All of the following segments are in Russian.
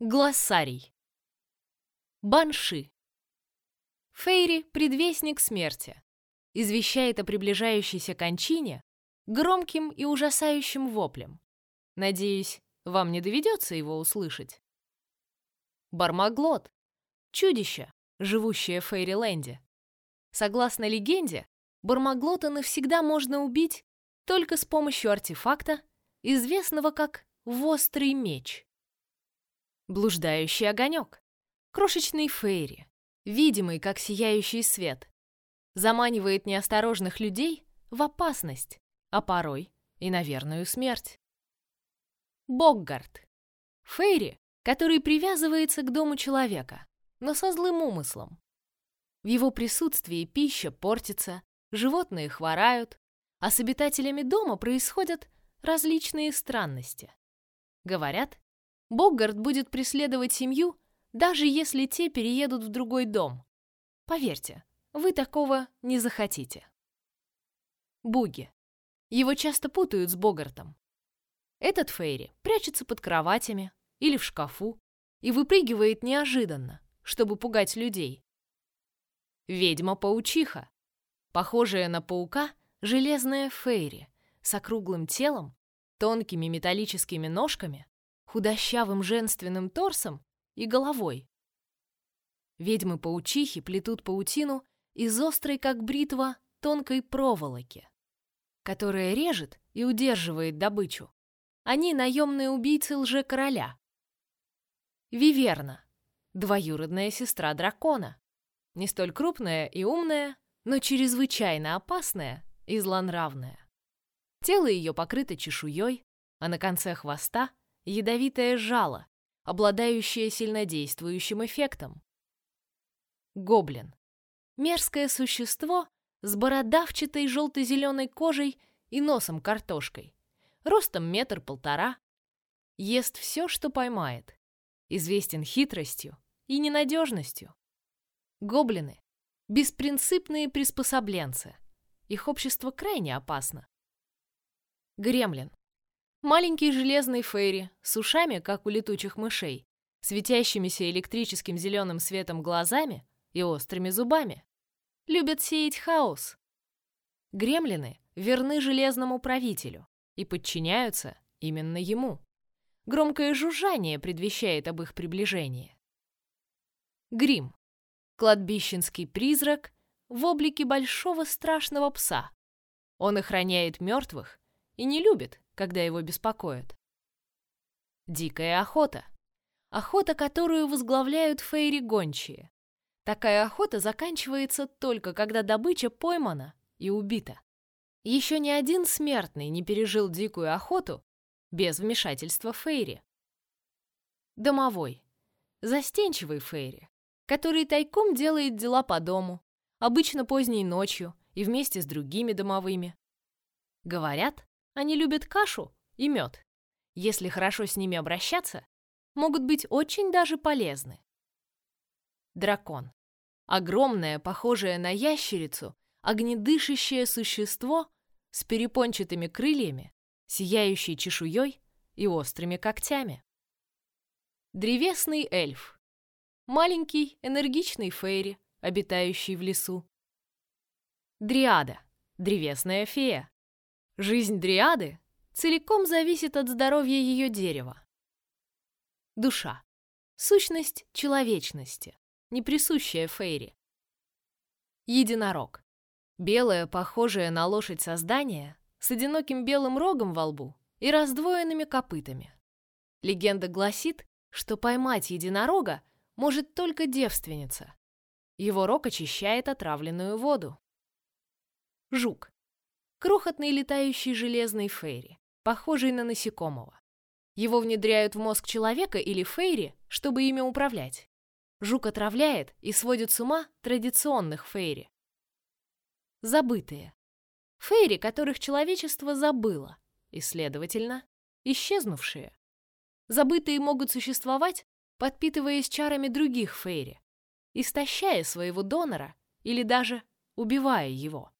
Глоссарий. Банши. Фейри — предвестник смерти. Извещает о приближающейся кончине громким и ужасающим воплем. Надеюсь, вам не доведется его услышать. Бармаглот. Чудище, живущее в Фейриленде. Согласно легенде, Бармаглота навсегда можно убить только с помощью артефакта, известного как «Вострый меч». Блуждающий огонек. Крошечный фейри, видимый как сияющий свет, заманивает неосторожных людей в опасность, а порой и на верную смерть. Боггард. Фейри, который привязывается к дому человека, но со злым умыслом. В его присутствии пища портится, животные хворают, а с обитателями дома происходят различные странности. Говорят, Боггард будет преследовать семью, даже если те переедут в другой дом. Поверьте, вы такого не захотите. Буги. Его часто путают с Богартом. Этот Фейри прячется под кроватями или в шкафу и выпрыгивает неожиданно, чтобы пугать людей. Ведьма-паучиха. Похожая на паука железная Фейри с округлым телом, тонкими металлическими ножками, худощавым женственным торсом и головой. Ведьмы-паучихи плетут паутину из острой, как бритва, тонкой проволоки, которая режет и удерживает добычу. Они наемные убийцы лже-короля. Виверна, двоюродная сестра дракона, не столь крупная и умная, но чрезвычайно опасная и злонравная. Тело ее покрыто чешуей, а на конце хвоста ядовитое жало, обладающее сильнодействующим эффектом. Гоблин. Мерзкое существо с бородавчатой желто-зеленой кожей и носом картошкой, ростом метр-полтора, ест все, что поймает, известен хитростью и ненадежностью. Гоблины — беспринципные приспособленцы, их общество крайне опасно. Гремлин. Маленький железный фейри с ушами, как у летучих мышей, светящимися электрическим зеленым светом глазами и острыми зубами. Любят сеять хаос. Гремлины верны железному правителю и подчиняются именно ему. Громкое жужжание предвещает об их приближении. Грим. Кладбищенский призрак в облике большого страшного пса. Он охраняет мертвых и не любит, когда его беспокоят. Дикая охота. Охота, которую возглавляют фейри-гончие. Такая охота заканчивается только когда добыча поймана и убита. Еще ни один смертный не пережил дикую охоту без вмешательства фейри. Домовой. Застенчивый фейри, который тайком делает дела по дому, обычно поздней ночью и вместе с другими домовыми. Говорят, они любят кашу и мед. Если хорошо с ними обращаться, могут быть очень даже полезны. Дракон. Огромное, похожее на ящерицу, огнедышащее существо с перепончатыми крыльями, сияющей чешуей и острыми когтями. Древесный эльф. Маленький, энергичный фейри, обитающий в лесу. Дриада. Древесная фея. Жизнь дриады целиком зависит от здоровья ее дерева. Душа. Сущность человечности, не присущая Фейри. Единорог. Белое, похожее на лошадь создание, с одиноким белым рогом во лбу и раздвоенными копытами. Легенда гласит, что поймать единорога может только девственница. Его рог очищает отравленную воду. Жук. Крохотный летающий железный фейри, похожий на насекомого. Его внедряют в мозг человека или фейри, чтобы ими управлять. Жук отравляет и сводит с ума традиционных фейри. Забытые. Фейри, которых человечество забыло, и, следовательно, исчезнувшие. Забытые могут существовать, подпитываясь чарами других фейри, истощая своего донора или даже убивая его.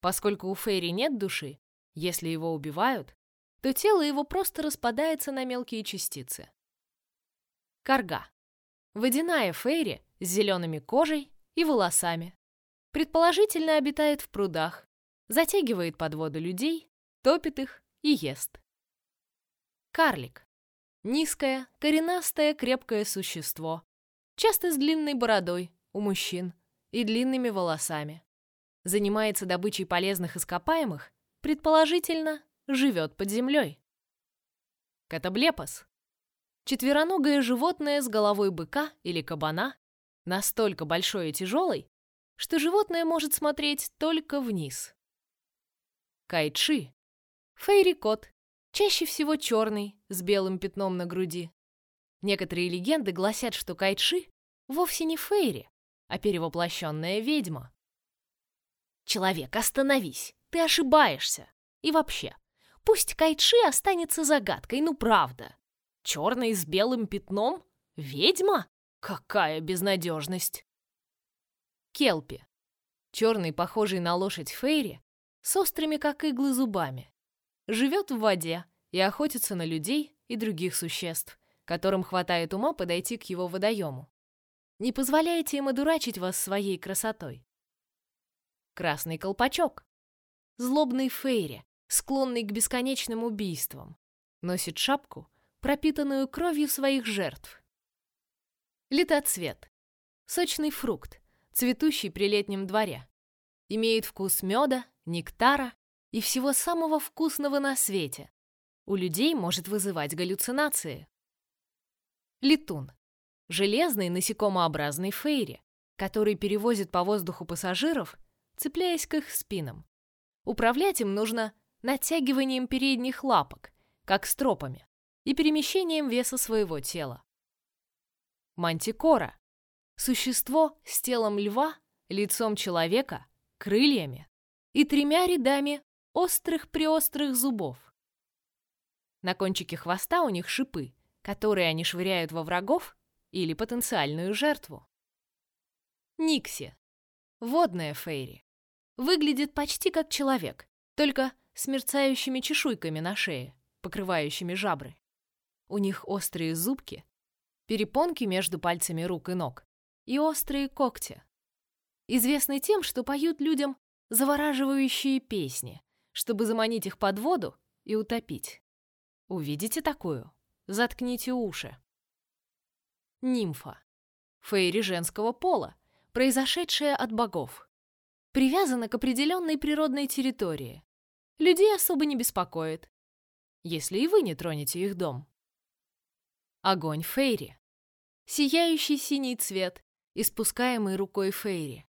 Поскольку у Фейри нет души, если его убивают, то тело его просто распадается на мелкие частицы. Карга. Водяная Фейри с зелеными кожей и волосами. Предположительно обитает в прудах, затягивает под воду людей, топит их и ест. Карлик. Низкое, коренастое, крепкое существо. Часто с длинной бородой у мужчин и длинными волосами. Занимается добычей полезных ископаемых, предположительно, живет под землей. Катаблепос. Четвероногое животное с головой быка или кабана, настолько большой и тяжелый, что животное может смотреть только вниз. Кайчи. Фейри-кот, чаще всего черный, с белым пятном на груди. Некоторые легенды гласят, что Кайчи вовсе не Фейри, а перевоплощенная ведьма. Человек, остановись, ты ошибаешься. И вообще, пусть Кайчи останется загадкой, ну правда. Черный с белым пятном? Ведьма? Какая безнадежность! Келпи. Черный, похожий на лошадь Фейри, с острыми, как иглы, зубами. Живет в воде и охотится на людей и других существ, которым хватает ума подойти к его водоему. Не позволяйте им одурачить вас своей красотой. Красный колпачок. Злобный Фейри, склонный к бесконечным убийствам. Носит шапку, пропитанную кровью своих жертв. Летоцвет. Сочный фрукт, цветущий при летнем дворе. Имеет вкус меда, нектара и всего самого вкусного на свете. У людей может вызывать галлюцинации. Летун. Железный насекомообразный фейри, который перевозит по воздуху пассажиров, цепляясь к их спинам. Управлять им нужно натягиванием передних лапок, как стропами, и перемещением веса своего тела. Мантикора. Существо с телом льва, лицом человека, крыльями и тремя рядами острых-приострых зубов. На кончике хвоста у них шипы, которые они швыряют во врагов или потенциальную жертву. Никси. Водная фейри. Выглядит почти как человек, только с мерцающими чешуйками на шее, покрывающими жабры. У них острые зубки, перепонки между пальцами рук и ног и острые когти. Известны тем, что поют людям завораживающие песни, чтобы заманить их под воду и утопить. Увидите такую? Заткните уши. Нимфа. Фейри женского пола, произошедшая от богов. Привязана к определенной природной территории. Людей особо не беспокоит, если и вы не тронете их дом. Огонь Фейри. Сияющий синий цвет, испускаемый рукой Фейри.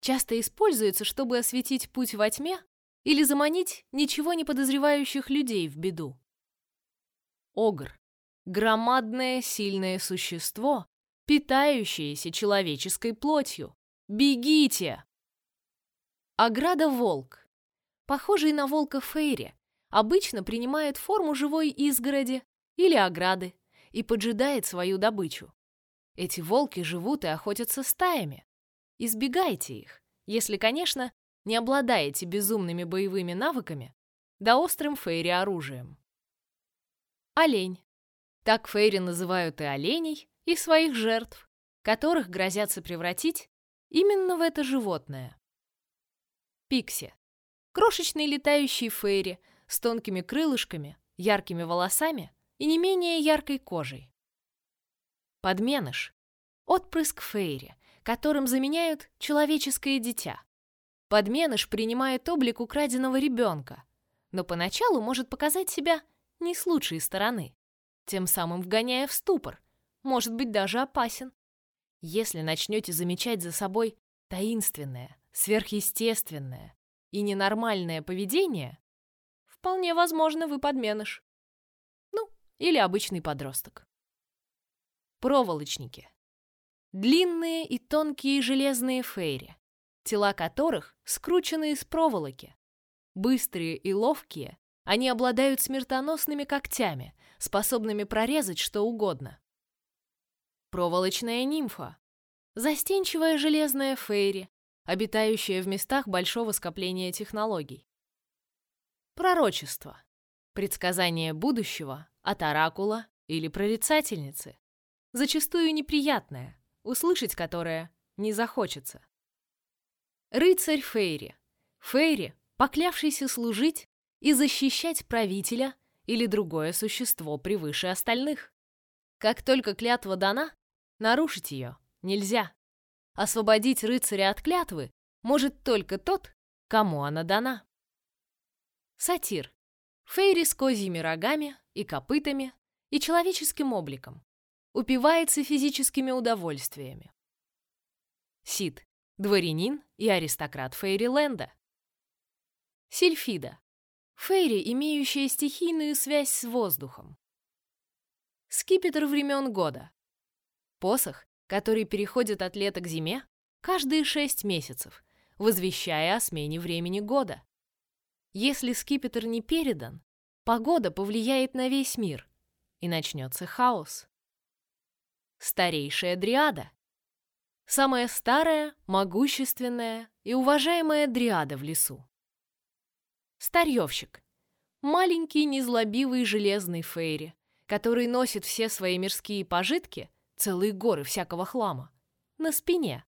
Часто используется, чтобы осветить путь во тьме или заманить ничего не подозревающих людей в беду. Огр. Громадное сильное существо, питающееся человеческой плотью. Бегите! Ограда-волк. Похожий на волка Фейри, обычно принимает форму живой изгороди или ограды и поджидает свою добычу. Эти волки живут и охотятся стаями. Избегайте их, если, конечно, не обладаете безумными боевыми навыками да острым фейри оружием. Олень. Так фейри называют и оленей, и своих жертв, которых грозятся превратить именно в это животное. Пикси. Крошечный летающий фейри с тонкими крылышками, яркими волосами и не менее яркой кожей. Подменыш. Отпрыск фейри, которым заменяют человеческое дитя. Подменыш принимает облик украденного ребенка, но поначалу может показать себя не с лучшей стороны, тем самым вгоняя в ступор, может быть даже опасен. Если начнете замечать за собой таинственное, сверхъестественное и ненормальное поведение, вполне возможно, вы подменыш. Ну, или обычный подросток. Проволочники. Длинные и тонкие железные фейри, тела которых скручены из проволоки. Быстрые и ловкие, они обладают смертоносными когтями, способными прорезать что угодно. Проволочная нимфа. Застенчивая железная фейри, обитающая в местах большого скопления технологий. Пророчество. Предсказание будущего от оракула или прорицательницы. Зачастую неприятное, услышать которое не захочется. Рыцарь Фейри. Фейри, поклявшийся служить и защищать правителя или другое существо превыше остальных. Как только клятва дана, нарушить ее нельзя. Освободить рыцаря от клятвы может только тот, кому она дана. Сатир. Фейри с козьими рогами и копытами и человеческим обликом. Упивается физическими удовольствиями. Сид. Дворянин и аристократ Фейриленда. Сильфида. Фейри, имеющая стихийную связь с воздухом. Скипетр времен года. Посох, который переходит от лета к зиме каждые шесть месяцев, возвещая о смене времени года. Если скипетр не передан, погода повлияет на весь мир, и начнется хаос. Старейшая дриада. Самая старая, могущественная и уважаемая дриада в лесу. Старьевщик. Маленький, незлобивый железный фейри, который носит все свои мирские пожитки, целые горы всякого хлама, на спине.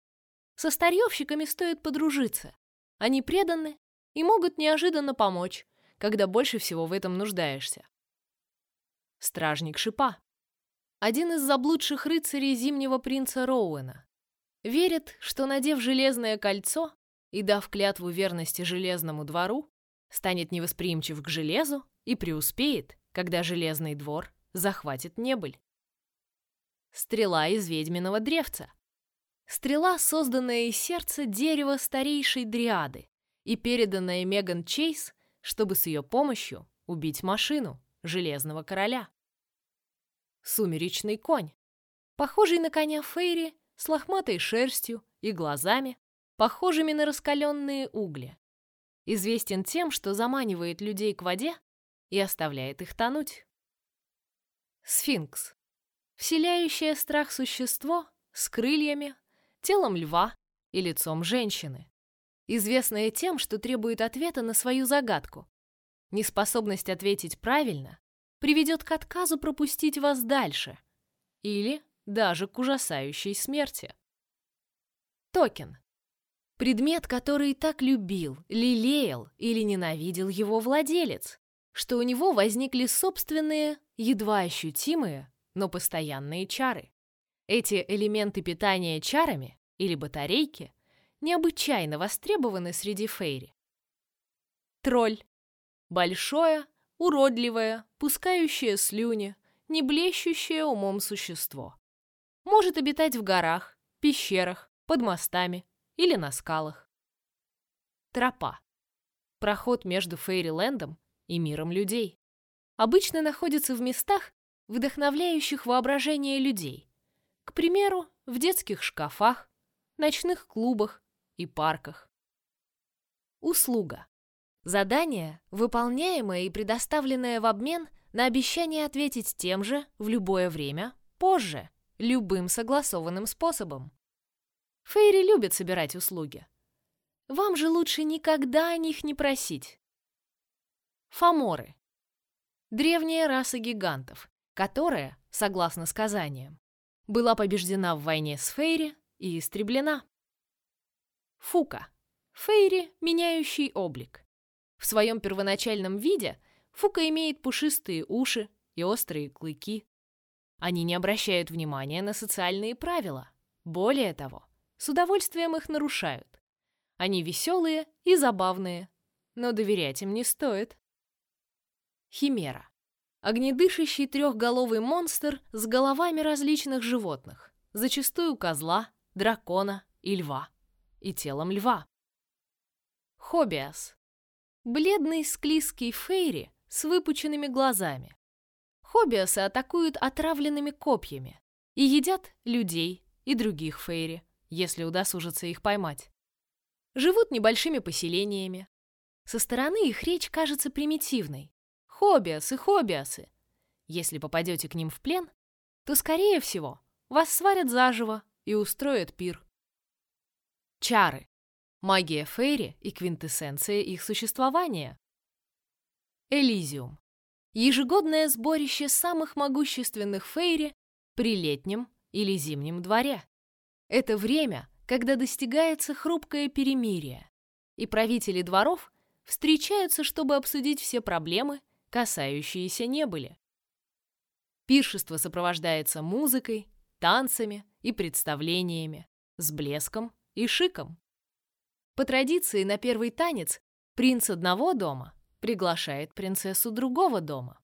Со старьевщиками стоит подружиться. Они преданы и могут неожиданно помочь, когда больше всего в этом нуждаешься. Стражник шипа. Один из заблудших рыцарей зимнего принца Роуэна. Верит, что, надев железное кольцо и дав клятву верности железному двору, станет невосприимчив к железу и преуспеет, когда железный двор захватит небыль. Стрела из ведьминого древца. Стрела, созданная из сердца дерева старейшей дриады и переданная Меган Чейз, чтобы с ее помощью убить машину Железного Короля. Сумеречный конь. Похожий на коня Фейри с лохматой шерстью и глазами, похожими на раскаленные угли. Известен тем, что заманивает людей к воде и оставляет их тонуть. Сфинкс. Вселяющее страх существо с крыльями, телом льва и лицом женщины. Известное тем, что требует ответа на свою загадку. Неспособность ответить правильно приведет к отказу пропустить вас дальше или даже к ужасающей смерти. Токен. Предмет, который так любил, лелеял или ненавидел его владелец, что у него возникли собственные, едва ощутимые, но постоянные чары. Эти элементы питания чарами или батарейки необычайно востребованы среди фейри. Тролль. Большое, уродливое, пускающее слюни, не блещущее умом существо. Может обитать в горах, пещерах, под мостами или на скалах. Тропа. Проход между Фейрилендом и миром людей. Обычно находится в местах, вдохновляющих воображение людей. К примеру, в детских шкафах, ночных клубах и парках. Услуга. Задание, выполняемое и предоставленное в обмен на обещание ответить тем же в любое время, позже, любым согласованным способом. Фейри любят собирать услуги. Вам же лучше никогда о них не просить. Фаморы. Древняя раса гигантов, которая, согласно сказаниям, была побеждена в войне с Фейри и истреблена. Фука. Фейри, меняющий облик. В своем первоначальном виде Фука имеет пушистые уши и острые клыки. Они не обращают внимания на социальные правила. Более того, с удовольствием их нарушают. Они веселые и забавные, но доверять им не стоит. Химера. Огнедышащий трехголовый монстр с головами различных животных, зачастую козла, дракона и льва, и телом льва. Хобиас. Бледный склизкий фейри с выпученными глазами. Хобиасы атакуют отравленными копьями и едят людей и других фейри, если удосужится их поймать. Живут небольшими поселениями. Со стороны их речь кажется примитивной, Хобиасы, хобиасы. Если попадете к ним в плен, то, скорее всего, вас сварят заживо и устроят пир. Чары. Магия Фейри и квинтэссенция их существования. Элизиум. Ежегодное сборище самых могущественных Фейри при летнем или зимнем дворе. Это время, когда достигается хрупкое перемирие, и правители дворов встречаются, чтобы обсудить все проблемы, касающиеся небыли. Пиршество сопровождается музыкой, танцами и представлениями, с блеском и шиком. По традиции на первый танец принц одного дома приглашает принцессу другого дома.